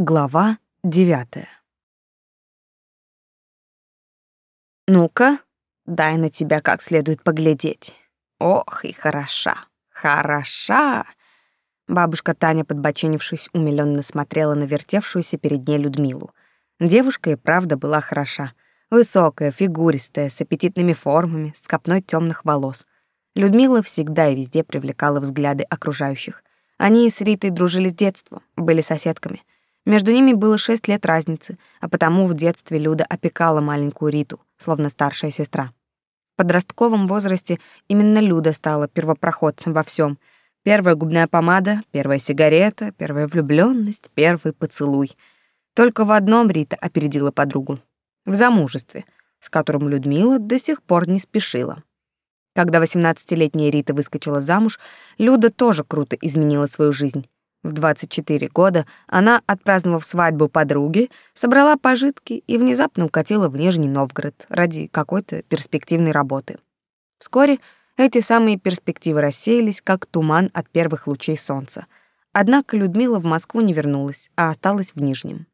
Глава девятая. Ну-ка, дай на тебя как следует поглядеть. Ох, и хороша, хороша. Бабушка Таня, подбоченившись, умилённо смотрела на вертевшуюся перед ней Людмилу. Девушка и правда была хороша. Высокая, фигуристая, с аппетитными формами, с копной тёмных волос. Людмила всегда и везде привлекала взгляды окружающих. Они с Ритой дружили с детства, были соседками. Между ними было шесть лет разницы, а потому в детстве Люда опекала маленькую Риту, словно старшая сестра. В подростковом возрасте именно Люда стала первопроходцем во всем. Первая губная помада, первая сигарета, первая влюблённость, первый поцелуй. Только в одном Рита опередила подругу — в замужестве, с которым Людмила до сих пор не спешила. Когда 18-летняя Рита выскочила замуж, Люда тоже круто изменила свою жизнь. В 24 года она, отпраздновав свадьбу подруги, собрала пожитки и внезапно укатила в Нижний Новгород ради какой-то перспективной работы. Вскоре эти самые перспективы рассеялись, как туман от первых лучей солнца. Однако Людмила в Москву не вернулась, а осталась в Нижнем.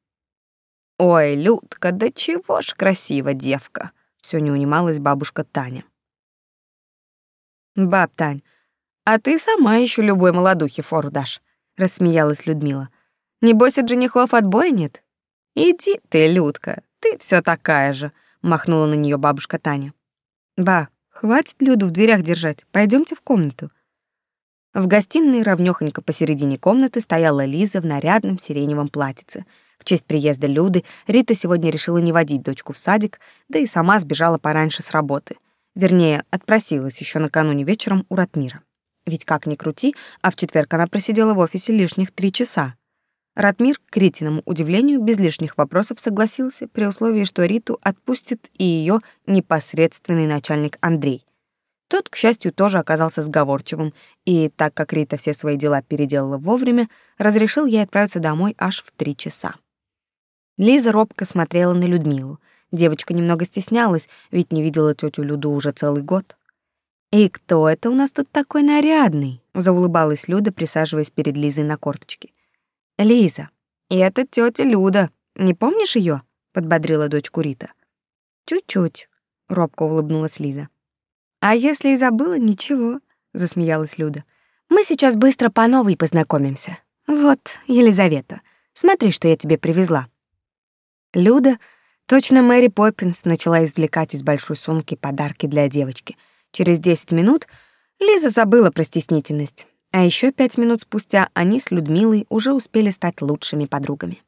«Ой, Людка, да чего ж красива девка!» — все не унималась бабушка Таня. «Баб Тань, а ты сама еще любой молодухе фору дашь рассмеялась Людмила. Небось от женихов отбоя нет? Иди ты, Людка, ты все такая же, махнула на нее бабушка Таня. Ба, хватит Люду в дверях держать. Пойдемте в комнату. В гостиной ровнёхонько посередине комнаты стояла Лиза в нарядном сиреневом платьице. В честь приезда Люды Рита сегодня решила не водить дочку в садик, да и сама сбежала пораньше с работы. Вернее, отпросилась еще накануне вечером у Ратмира. Ведь как ни крути, а в четверг она просидела в офисе лишних три часа. Ратмир, к Ритиному удивлению, без лишних вопросов согласился, при условии, что Риту отпустит и ее непосредственный начальник Андрей. Тот, к счастью, тоже оказался сговорчивым, и, так как Рита все свои дела переделала вовремя, разрешил ей отправиться домой аж в три часа. Лиза робко смотрела на Людмилу. Девочка немного стеснялась, ведь не видела тетю Люду уже целый год. «И кто это у нас тут такой нарядный?» — заулыбалась Люда, присаживаясь перед Лизой на корточке. «Лиза, это тетя Люда. Не помнишь ее? подбодрила дочку Рита. «Чуть-чуть», — робко улыбнулась Лиза. «А если и забыла, ничего», — засмеялась Люда. «Мы сейчас быстро по новой познакомимся. Вот, Елизавета, смотри, что я тебе привезла». Люда, точно Мэри Поппинс, начала извлекать из большой сумки подарки для девочки — Через 10 минут Лиза забыла про стеснительность, а еще пять минут спустя они с Людмилой уже успели стать лучшими подругами.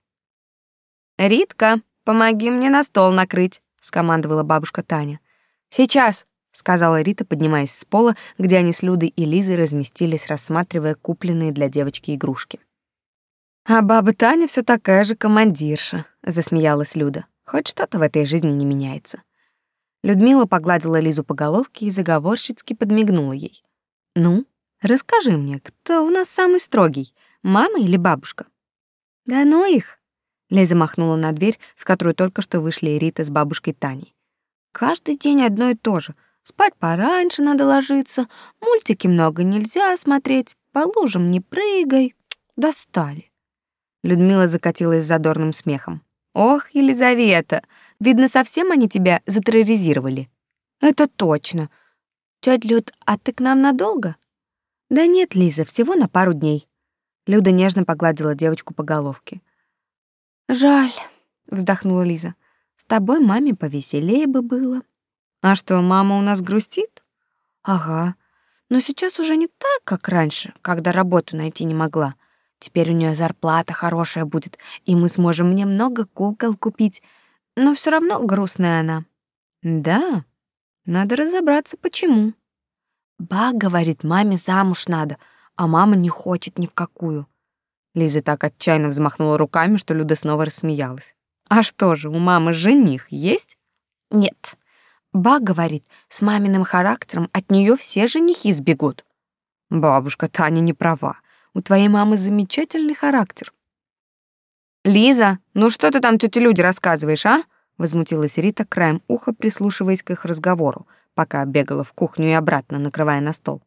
«Ритка, помоги мне на стол накрыть», — скомандовала бабушка Таня. «Сейчас», — сказала Рита, поднимаясь с пола, где они с Людой и Лизой разместились, рассматривая купленные для девочки игрушки. «А баба Таня все такая же командирша», — засмеялась Люда. «Хоть что-то в этой жизни не меняется». Людмила погладила Лизу по головке и заговорщицки подмигнула ей. «Ну, расскажи мне, кто у нас самый строгий, мама или бабушка?» «Да ну их!» Лиза махнула на дверь, в которую только что вышли Рита с бабушкой Таней. «Каждый день одно и то же. Спать пораньше надо ложиться, мультики много нельзя смотреть, по лужам не прыгай. Достали!» Людмила закатилась задорным смехом. «Ох, Елизавета, Видно, совсем они тебя затерроризировали. Это точно. Тётя Люд, а ты к нам надолго? Да нет, Лиза, всего на пару дней. Люда нежно погладила девочку по головке. Жаль, вздохнула Лиза. С тобой маме повеселее бы было. А что, мама у нас грустит? Ага. Но сейчас уже не так, как раньше, когда работу найти не могла. Теперь у нее зарплата хорошая будет, и мы сможем мне много кукол купить но все равно грустная она. Да, надо разобраться, почему. Ба говорит, маме замуж надо, а мама не хочет ни в какую. Лиза так отчаянно взмахнула руками, что Люда снова рассмеялась. А что же, у мамы жених есть? Нет. Ба говорит, с маминым характером от нее все женихи сбегут. Бабушка Таня не права. У твоей мамы замечательный характер. «Лиза, ну что ты там тете Люде рассказываешь, а?» Возмутилась Рита, краем уха прислушиваясь к их разговору, пока бегала в кухню и обратно, накрывая на стол.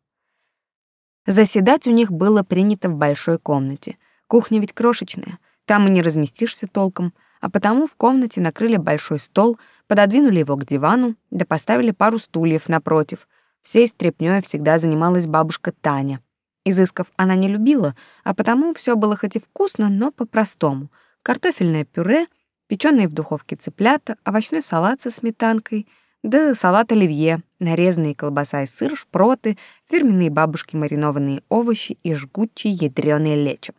Заседать у них было принято в большой комнате. Кухня ведь крошечная. Там и не разместишься толком, а потому в комнате накрыли большой стол, пододвинули его к дивану, да поставили пару стульев напротив. Всей стряпнёй всегда занималась бабушка Таня. Изысков она не любила, а потому все было хоть и вкусно, но по-простому. Картофельное пюре, печёные в духовке цыплята, овощной салат со сметанкой, да салат оливье, нарезанные колбаса и сыр, шпроты, фирменные бабушки маринованные овощи и жгучий ядрёный лечо.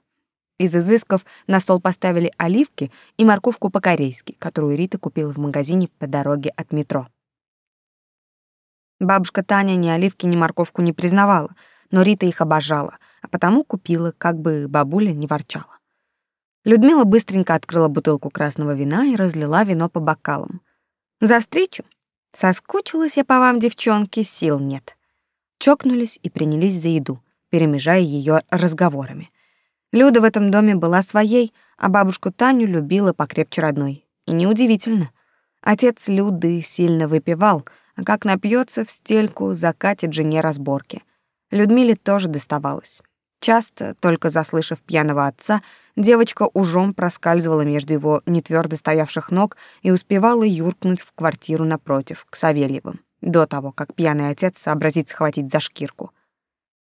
Из изысков на стол поставили оливки и морковку по-корейски, которую Рита купила в магазине по дороге от метро. Бабушка Таня ни оливки, ни морковку не признавала, но Рита их обожала, а потому купила, как бы бабуля не ворчала. Людмила быстренько открыла бутылку красного вина и разлила вино по бокалам. «За встречу? Соскучилась я по вам, девчонки, сил нет». Чокнулись и принялись за еду, перемежая ее разговорами — Люда в этом доме была своей, а бабушку Таню любила покрепче родной. И неудивительно. Отец Люды сильно выпивал, а как напьется в стельку, закатит жене разборки. Людмиле тоже доставалось. Часто, только заслышав пьяного отца, девочка ужом проскальзывала между его нетвёрдо стоявших ног и успевала юркнуть в квартиру напротив, к Савельевым, до того, как пьяный отец сообразит схватить за шкирку.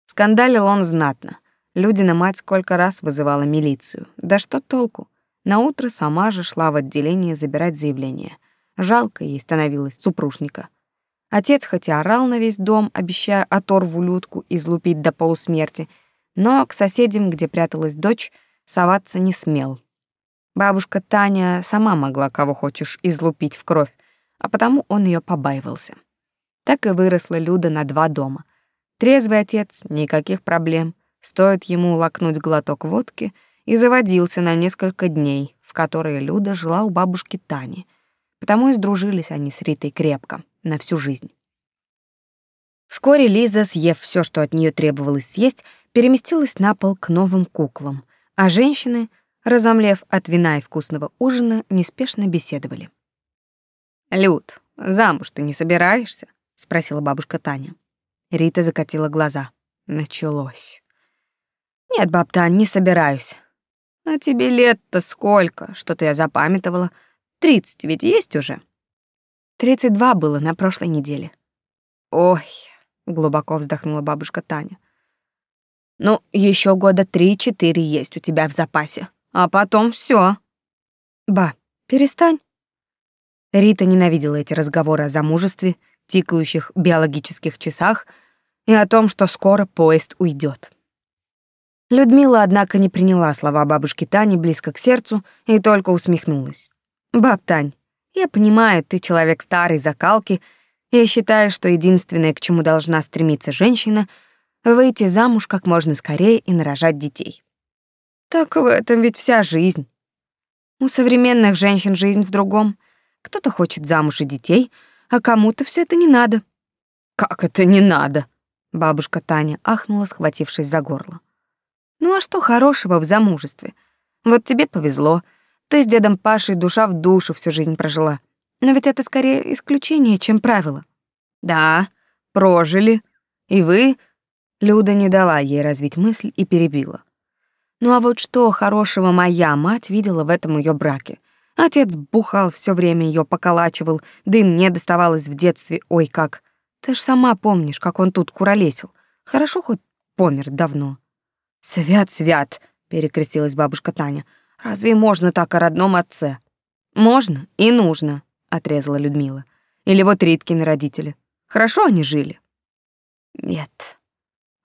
Скандалил он знатно — Людина мать сколько раз вызывала милицию. Да что толку? На утро сама же шла в отделение забирать заявление. Жалко ей становилось супружника. Отец хоть и орал на весь дом, обещая оторву Людку излупить до полусмерти, но к соседям, где пряталась дочь, соваться не смел. Бабушка Таня сама могла кого хочешь излупить в кровь, а потому он ее побаивался. Так и выросла Люда на два дома. Трезвый отец — никаких проблем. Стоит ему лакнуть глоток водки, и заводился на несколько дней, в которые Люда жила у бабушки Тани. Потому и сдружились они с Ритой крепко, на всю жизнь. Вскоре Лиза, съев все, что от нее требовалось съесть, переместилась на пол к новым куклам, а женщины, разомлев от вина и вкусного ужина, неспешно беседовали. «Люд, замуж ты не собираешься?» — спросила бабушка Таня. Рита закатила глаза. Началось. Нет, баб Тань, не собираюсь. А тебе лет-то сколько? Что-то я запамятовала. Тридцать ведь есть уже? Тридцать два было на прошлой неделе. Ой, глубоко вздохнула бабушка Таня. Ну, еще года три-четыре есть у тебя в запасе. А потом все. Ба, перестань. Рита ненавидела эти разговоры о замужестве, тикающих биологических часах и о том, что скоро поезд уйдет. Людмила, однако, не приняла слова бабушки Тани близко к сердцу и только усмехнулась. «Баб Тань, я понимаю, ты человек старой закалки, я считаю, что единственное, к чему должна стремиться женщина — выйти замуж как можно скорее и нарожать детей. Так в этом ведь вся жизнь. У современных женщин жизнь в другом. Кто-то хочет замуж и детей, а кому-то все это не надо». «Как это не надо?» Бабушка Таня ахнула, схватившись за горло. Ну а что хорошего в замужестве? Вот тебе повезло. Ты с дедом Пашей душа в душу всю жизнь прожила. Но ведь это скорее исключение, чем правило. Да, прожили. И вы... Люда не дала ей развить мысль и перебила. Ну а вот что хорошего моя мать видела в этом ее браке? Отец бухал все время ее поколачивал, да и мне доставалось в детстве, ой как. Ты ж сама помнишь, как он тут куролесил. Хорошо хоть помер давно. «Свят, свят!» — перекрестилась бабушка Таня. «Разве можно так о родном отце?» «Можно и нужно», — отрезала Людмила. «Или вот Риткины родители. Хорошо они жили?» «Нет».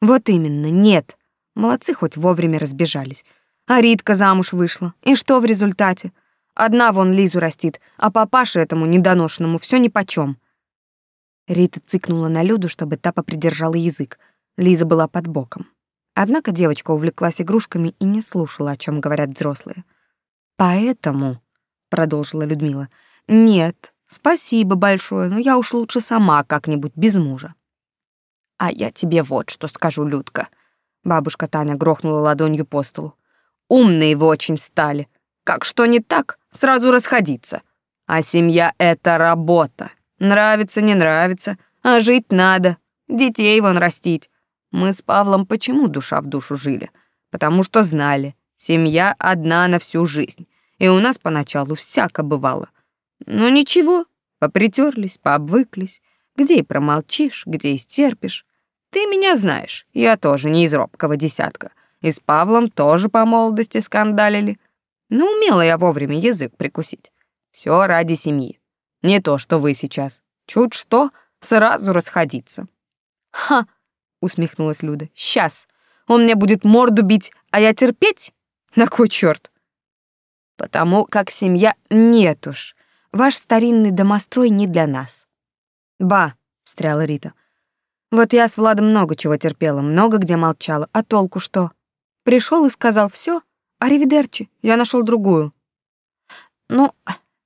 «Вот именно, нет. Молодцы хоть вовремя разбежались. А Ритка замуж вышла. И что в результате? Одна вон Лизу растит, а папаше этому недоношенному все нипочем». Рита цыкнула на Люду, чтобы та попридержала язык. Лиза была под боком. Однако девочка увлеклась игрушками и не слушала, о чем говорят взрослые. «Поэтому», — продолжила Людмила, — «нет, спасибо большое, но я уж лучше сама как-нибудь без мужа». «А я тебе вот что скажу, Людка», — бабушка Таня грохнула ладонью по столу. «Умные вы очень стали. Как что не так, сразу расходиться. А семья — это работа. Нравится, не нравится, а жить надо, детей вон растить. Мы с Павлом почему душа в душу жили? Потому что знали, Семья одна на всю жизнь, и у нас поначалу всяко бывало. Но ничего, попритерлись, пообвыклись, где и промолчишь, где и стерпишь. Ты меня знаешь, я тоже не из робкого десятка. И с Павлом тоже по молодости скандалили. Но умела я вовремя язык прикусить. Все ради семьи. Не то, что вы сейчас. Чуть что, сразу расходиться. Ха, усмехнулась Люда. Сейчас. Он мне будет морду бить, а я терпеть? На кой черт? Потому как семья нет уж. Ваш старинный домострой не для нас. Ба, встряла Рита. Вот я с Владом много чего терпела, много где молчала, а толку что? Пришел и сказал все, аривидерчи, я нашел другую. Ну,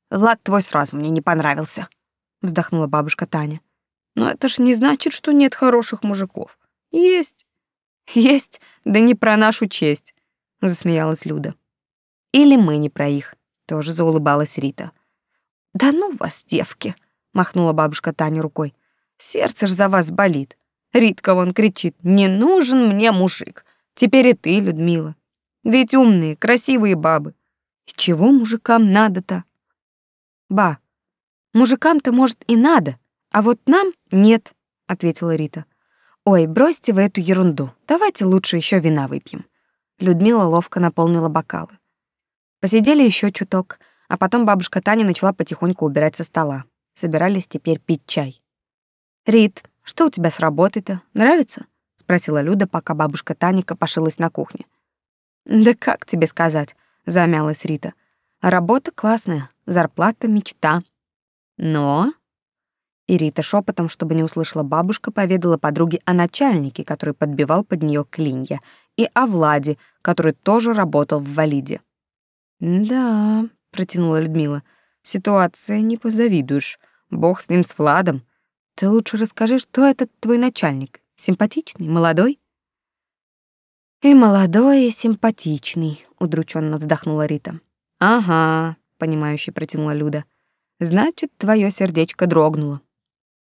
Влад твой сразу мне не понравился, вздохнула бабушка Таня. Но это ж не значит, что нет хороших мужиков. Есть. Есть, да не про нашу честь, засмеялась Люда. Или мы не про их, тоже заулыбалась Рита. Да ну вас, девки, махнула бабушка Таня рукой. Сердце ж за вас болит. Ритка вон кричит: "Не нужен мне мужик". Теперь и ты, Людмила. Ведь умные, красивые бабы. И чего мужикам надо-то? Ба. Мужикам-то может и надо, а вот нам нет, ответила Рита. Ой, бросьте вы эту ерунду. Давайте лучше еще вина выпьем. Людмила ловко наполнила бокалы. Посидели еще чуток, а потом бабушка Таня начала потихоньку убирать со стола. Собирались теперь пить чай. Рит, что у тебя с работой-то? Нравится? спросила Люда, пока бабушка Таня копошилась на кухне. Да как тебе сказать? замялась Рита. Работа классная, зарплата мечта. Но и Рита шепотом, чтобы не услышала бабушка, поведала подруге о начальнике, который подбивал под нее клинья, и о Владе, который тоже работал в Валиде. «Да», — протянула Людмила, — «ситуация не позавидуешь. Бог с ним, с Владом. Ты лучше расскажи, что этот твой начальник? Симпатичный, молодой?» «И молодой, и симпатичный», — удрученно вздохнула Рита. «Ага», — понимающе протянула Люда. «Значит, твое сердечко дрогнуло».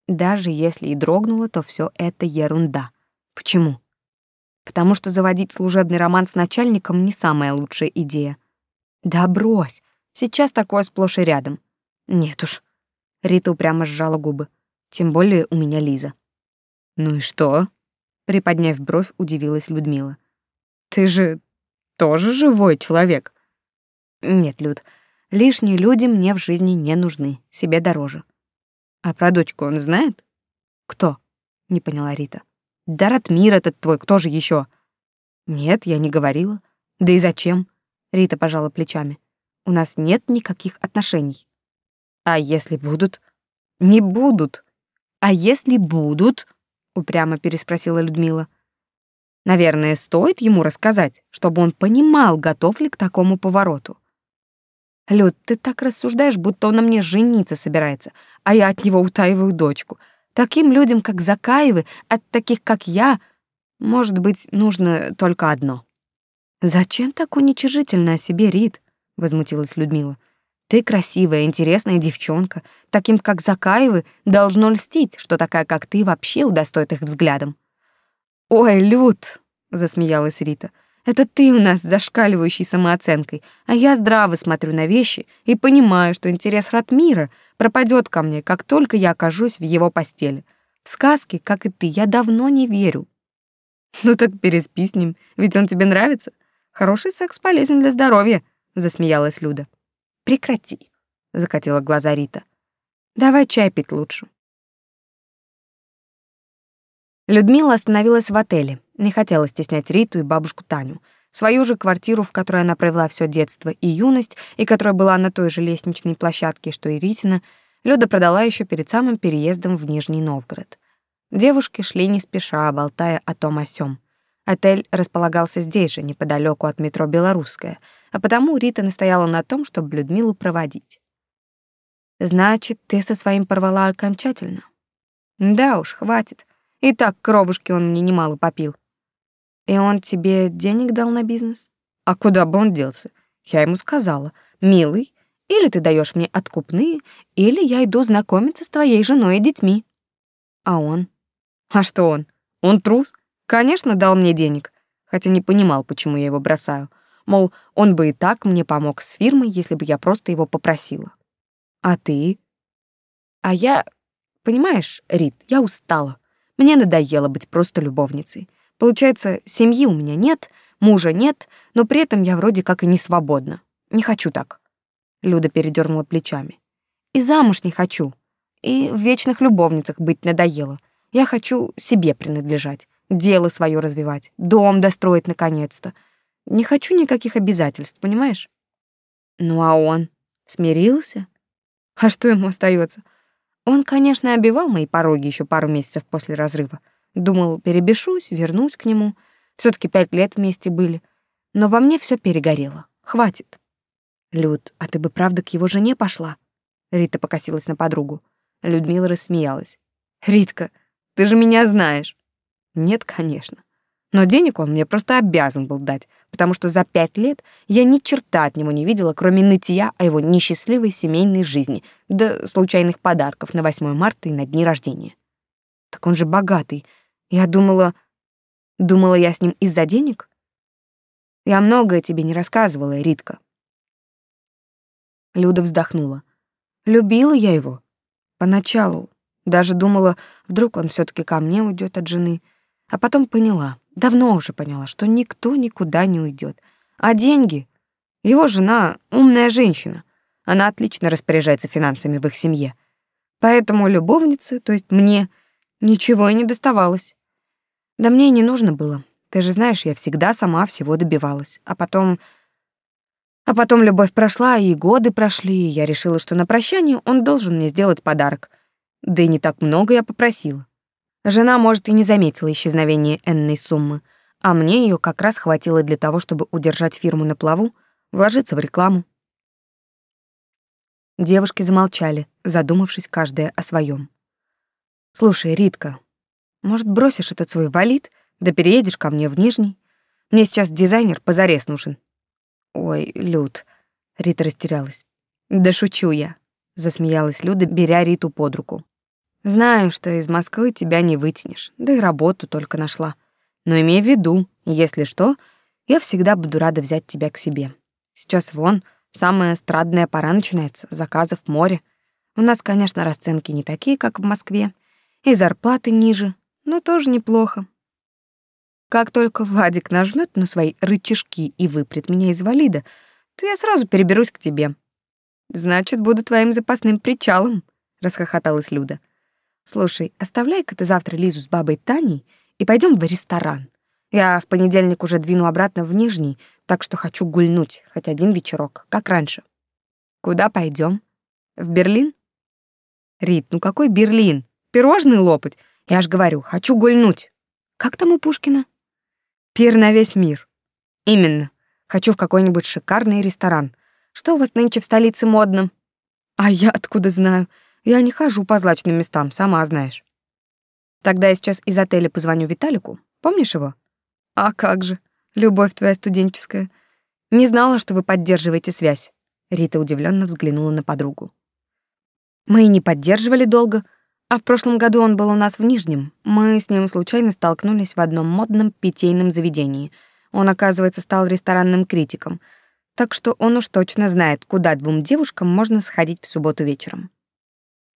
Даже если и дрогнуло, то все это ерунда. Почему? Потому что заводить служебный роман с начальником не самая лучшая идея. Да брось, сейчас такое сплошь и рядом. Нет уж. Рита упрямо сжала губы. Тем более у меня Лиза. Ну и что? Приподняв бровь, удивилась Людмила. Ты же тоже живой человек. Нет, Люд, лишние люди мне в жизни не нужны, себе дороже. А про дочку он знает? Кто? Не поняла Рита. Да Ратмир этот твой, кто же еще? Нет, я не говорила. Да и зачем? Рита пожала плечами. У нас нет никаких отношений. А если будут? Не будут. А если будут? Упрямо переспросила Людмила. Наверное, стоит ему рассказать, чтобы он понимал, готов ли к такому повороту. Люд, ты так рассуждаешь, будто он на мне жениться собирается, а я от него утаиваю дочку. Таким людям, как Закаевы, от таких, как я, может быть, нужно только одно. Зачем так уничижительно о себе, Рит? возмутилась Людмила. Ты красивая, интересная девчонка. Таким, как Закаевы, должно льстить, что такая, как ты, вообще удостоит их взглядом. Ой, Люд, засмеялась Рита. Это ты у нас с зашкаливающей самооценкой, а я здраво смотрю на вещи и понимаю, что интерес Ратмира пропадет ко мне, как только я окажусь в его постели. В сказки, как и ты, я давно не верю. Ну так переспи с ним, ведь он тебе нравится. Хороший секс полезен для здоровья, засмеялась Люда. Прекрати, закатила глаза Рита. Давай чай пить лучше. Людмила остановилась в отеле. Не хотела стеснять Риту и бабушку Таню. Свою же квартиру, в которой она провела все детство и юность, и которая была на той же лестничной площадке, что и Ритина, Люда продала еще перед самым переездом в Нижний Новгород. Девушки шли не спеша, болтая о том о сём. Отель располагался здесь же, неподалеку от метро «Белорусская», а потому Рита настояла на том, чтобы Людмилу проводить. «Значит, ты со своим порвала окончательно?» «Да уж, хватит. И так кровушки он мне немало попил». И он тебе денег дал на бизнес? А куда бы он делся? Я ему сказала, милый, или ты даешь мне откупные, или я иду знакомиться с твоей женой и детьми. А он? А что он? Он трус? Конечно, дал мне денег, хотя не понимал, почему я его бросаю. Мол, он бы и так мне помог с фирмой, если бы я просто его попросила. А ты? А я... Понимаешь, Рит, я устала. Мне надоело быть просто любовницей. Получается, семьи у меня нет, мужа нет, но при этом я вроде как и не свободна. Не хочу так. Люда передернула плечами. И замуж не хочу. И в вечных любовницах быть надоело. Я хочу себе принадлежать, дело свое развивать, дом достроить наконец-то. Не хочу никаких обязательств, понимаешь? Ну а он смирился? А что ему остается? Он, конечно, обивал мои пороги еще пару месяцев после разрыва. Думал, перебешусь, вернусь к нему. все таки пять лет вместе были. Но во мне все перегорело. Хватит. Люд, а ты бы правда к его жене пошла? Рита покосилась на подругу. Людмила рассмеялась. Ритка, ты же меня знаешь. Нет, конечно. Но денег он мне просто обязан был дать, потому что за пять лет я ни черта от него не видела, кроме нытья о его несчастливой семейной жизни, да случайных подарков на 8 марта и на дни рождения. Так он же богатый. Я думала... Думала я с ним из-за денег? Я многое тебе не рассказывала, Ритка. Люда вздохнула. Любила я его. Поначалу. Даже думала, вдруг он все таки ко мне уйдет от жены. А потом поняла, Давно уже поняла, что никто никуда не уйдет. А деньги? Его жена — умная женщина. Она отлично распоряжается финансами в их семье. Поэтому любовнице, то есть мне, ничего и не доставалось. Да мне и не нужно было. Ты же знаешь, я всегда сама всего добивалась. А потом... А потом любовь прошла, и годы прошли, и я решила, что на прощание он должен мне сделать подарок. Да и не так много я попросила. Жена, может, и не заметила исчезновения энной суммы, а мне ее как раз хватило для того, чтобы удержать фирму на плаву, вложиться в рекламу. Девушки замолчали, задумавшись каждая о своем. «Слушай, Ритка, может, бросишь этот свой валит, да переедешь ко мне в Нижний? Мне сейчас дизайнер позарез нужен». «Ой, Люд», — Рита растерялась. «Да шучу я», — засмеялась Люда, беря Риту под руку. Знаю, что из Москвы тебя не вытянешь, да и работу только нашла. Но имей в виду, если что, я всегда буду рада взять тебя к себе. Сейчас вон, самая страдная пора начинается, заказов море. У нас, конечно, расценки не такие, как в Москве, и зарплаты ниже, но тоже неплохо. Как только Владик нажмет на свои рычажки и выпрет меня из валида, то я сразу переберусь к тебе. Значит, буду твоим запасным причалом, расхохоталась Люда. Слушай, оставляй-ка ты завтра Лизу с бабой Таней и пойдем в ресторан. Я в понедельник уже двину обратно в Нижний, так что хочу гульнуть хоть один вечерок, как раньше. Куда пойдем? В Берлин? Рит, ну какой Берлин? Пирожный лопать? Я ж говорю, хочу гульнуть. Как там у Пушкина? Пир на весь мир. Именно. Хочу в какой-нибудь шикарный ресторан. Что у вас нынче в столице модно? А я откуда знаю? Я не хожу по злачным местам, сама знаешь. Тогда я сейчас из отеля позвоню Виталику. Помнишь его? А как же? Любовь твоя студенческая. Не знала, что вы поддерживаете связь. Рита удивленно взглянула на подругу. Мы и не поддерживали долго, а в прошлом году он был у нас в Нижнем. Мы с ним случайно столкнулись в одном модном питейном заведении. Он, оказывается, стал ресторанным критиком. Так что он уж точно знает, куда двум девушкам можно сходить в субботу вечером.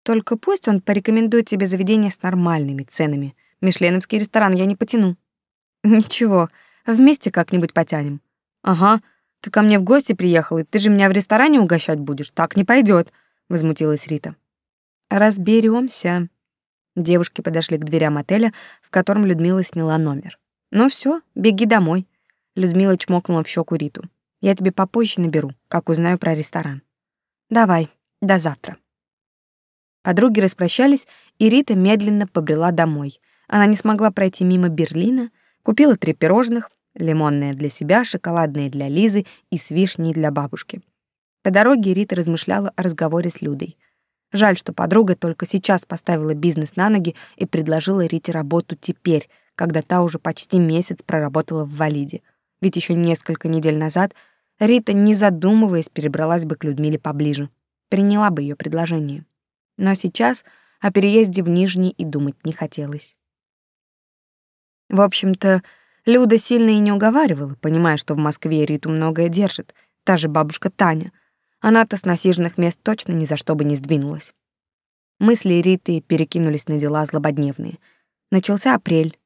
Только пусть он порекомендует тебе заведение с нормальными ценами. Мишленовский ресторан я не потяну. Ничего, вместе как-нибудь потянем. Ага, ты ко мне в гости приехал, и ты же меня в ресторане угощать будешь. Так не пойдет, возмутилась Рита. Разберемся. Девушки подошли к дверям отеля, в котором Людмила сняла номер. Ну все, беги домой. Людмила чмокнула в щеку Риту. Я тебе попозже наберу, как узнаю про ресторан. Давай, до завтра. Подруги распрощались, и Рита медленно побрела домой. Она не смогла пройти мимо Берлина, купила три пирожных, лимонное для себя, шоколадное для Лизы и с вишней для бабушки. По дороге Рита размышляла о разговоре с Людой. Жаль, что подруга только сейчас поставила бизнес на ноги и предложила Рите работу теперь, когда та уже почти месяц проработала в Валиде. Ведь еще несколько недель назад Рита, не задумываясь, перебралась бы к Людмиле поближе, приняла бы ее предложение но сейчас о переезде в Нижний и думать не хотелось. В общем-то, Люда сильно и не уговаривала, понимая, что в Москве Риту многое держит, та же бабушка Таня. Она-то с насиженных мест точно ни за что бы не сдвинулась. Мысли Риты перекинулись на дела злободневные. Начался апрель.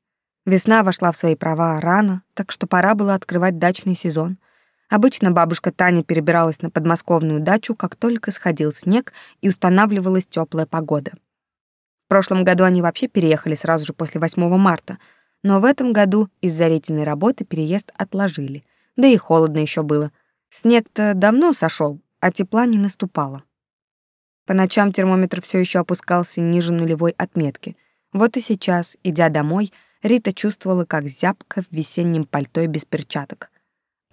Весна вошла в свои права рано, так что пора было открывать дачный сезон. Обычно бабушка Таня перебиралась на подмосковную дачу, как только сходил снег и устанавливалась теплая погода. В прошлом году они вообще переехали сразу же после 8 марта, но в этом году из-за ретиной работы переезд отложили. Да и холодно еще было. Снег-то давно сошел, а тепла не наступало. По ночам термометр все еще опускался ниже нулевой отметки. Вот и сейчас, идя домой, Рита чувствовала, как зябко в весеннем пальто и без перчаток.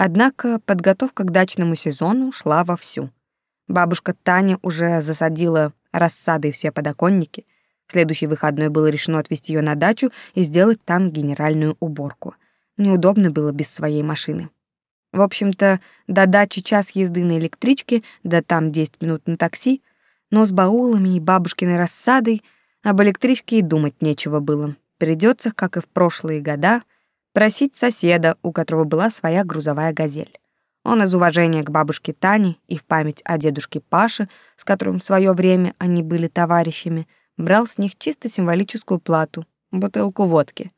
Однако подготовка к дачному сезону шла вовсю. Бабушка Таня уже засадила рассадой все подоконники. В следующий выходной было решено отвезти ее на дачу и сделать там генеральную уборку. Неудобно было без своей машины. В общем-то, до дачи час езды на электричке, да там 10 минут на такси — но с баулами и бабушкиной рассадой об электричке и думать нечего было. Придется, как и в прошлые года, просить соседа, у которого была своя грузовая газель. Он из уважения к бабушке Тане и в память о дедушке Паше, с которым в свое время они были товарищами, брал с них чисто символическую плату — бутылку водки.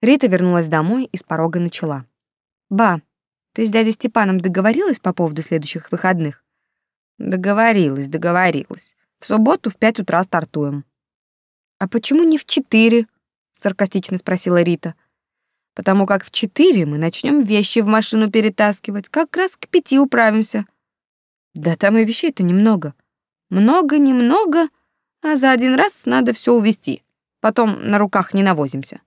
Рита вернулась домой и с порога начала. «Ба, ты с дядей Степаном договорилась по поводу следующих выходных?» Договорилась, договорилась. В субботу в пять утра стартуем. А почему не в четыре? саркастично спросила Рита. Потому как в четыре мы начнем вещи в машину перетаскивать, как раз к пяти управимся. Да там и вещей-то немного. Много-немного, а за один раз надо все увезти. Потом на руках не навозимся.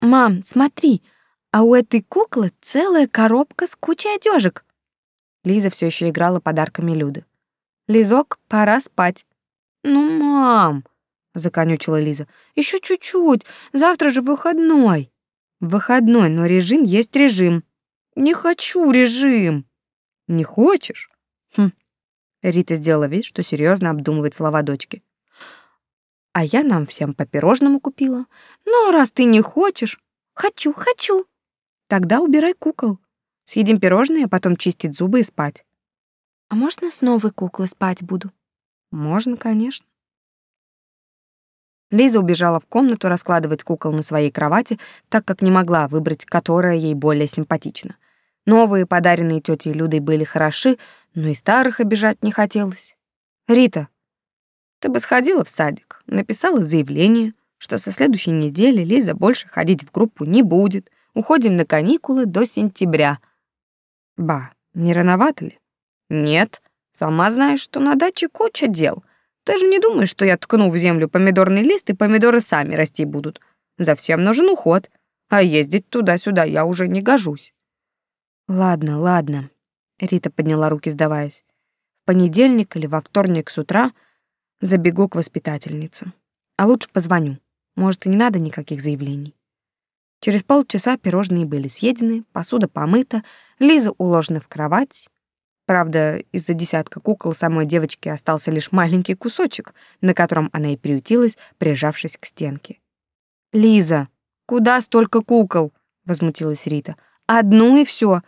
Мам, смотри, а у этой куклы целая коробка с кучей одежек. Лиза все еще играла подарками Люды. «Лизок, пора спать». «Ну, мам», — законючила Лиза, еще чуть-чуть, завтра же выходной». «Выходной, но режим есть режим». «Не хочу режим». «Не хочешь?» «Хм». Рита сделала вид, что серьезно обдумывает слова дочки. «А я нам всем по пирожному купила. Ну, раз ты не хочешь...» «Хочу, хочу». «Тогда убирай кукол». Съедим пирожные, а потом чистить зубы и спать. А можно с новой куклой спать буду? Можно, конечно. Лиза убежала в комнату раскладывать кукол на своей кровати, так как не могла выбрать, которая ей более симпатична. Новые, подаренные тетей Людой, были хороши, но и старых обижать не хотелось. «Рита, ты бы сходила в садик, написала заявление, что со следующей недели Лиза больше ходить в группу не будет, уходим на каникулы до сентября», Ба, не рановато ли? Нет, сама знаешь, что на даче куча дел. Ты же не думаешь, что я ткну в землю помидорный лист, и помидоры сами расти будут. За всем нужен уход, а ездить туда-сюда я уже не гожусь. Ладно, ладно. Рита подняла руки, сдаваясь. В понедельник или во вторник с утра забегу к воспитательнице. А лучше позвоню. Может, и не надо никаких заявлений. Через полчаса пирожные были съедены, посуда помыта, Лиза уложена в кровать. Правда, из-за десятка кукол самой девочки остался лишь маленький кусочек, на котором она и приютилась, прижавшись к стенке. «Лиза, куда столько кукол?» — возмутилась Рита. «Одну и все.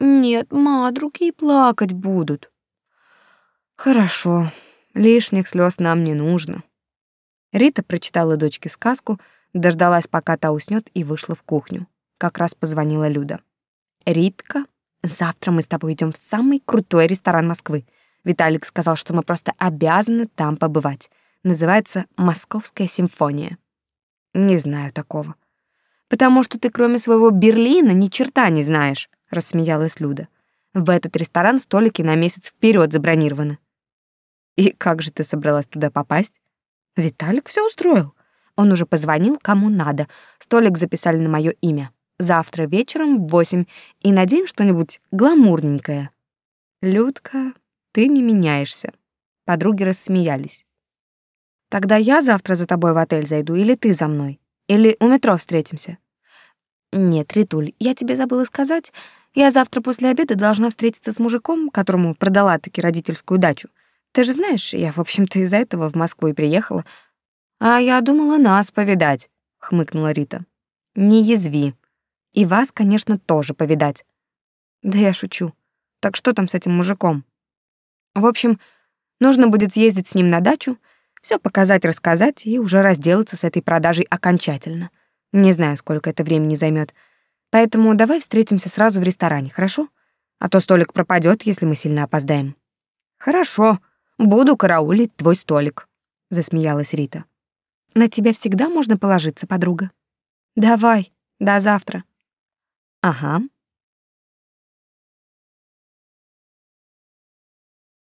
«Нет, ма, другие плакать будут». «Хорошо, лишних слез нам не нужно». Рита прочитала дочке сказку — Дождалась, пока та уснет, и вышла в кухню. Как раз позвонила Люда. «Ритка, завтра мы с тобой идем в самый крутой ресторан Москвы. Виталик сказал, что мы просто обязаны там побывать. Называется «Московская симфония». Не знаю такого. Потому что ты кроме своего Берлина ни черта не знаешь, рассмеялась Люда. В этот ресторан столики на месяц вперед забронированы. И как же ты собралась туда попасть? Виталик все устроил. Он уже позвонил кому надо. Столик записали на мое имя. Завтра вечером в восемь. И надень что-нибудь гламурненькое. Людка, ты не меняешься. Подруги рассмеялись. Тогда я завтра за тобой в отель зайду или ты за мной? Или у метро встретимся? Нет, Ритуль, я тебе забыла сказать. Я завтра после обеда должна встретиться с мужиком, которому продала таки родительскую дачу. Ты же знаешь, я, в общем-то, из-за этого в Москву и приехала, «А я думала нас повидать», — хмыкнула Рита. Не язви. И вас, конечно, тоже повидать. Да я шучу. Так что там с этим мужиком? В общем, нужно будет съездить с ним на дачу, все показать, рассказать и уже разделаться с этой продажей окончательно. Не знаю, сколько это времени займет. Поэтому давай встретимся сразу в ресторане, хорошо? А то столик пропадет, если мы сильно опоздаем. Хорошо. Буду караулить твой столик, засмеялась Рита. На тебя всегда можно положиться, подруга. Давай, до завтра. Ага.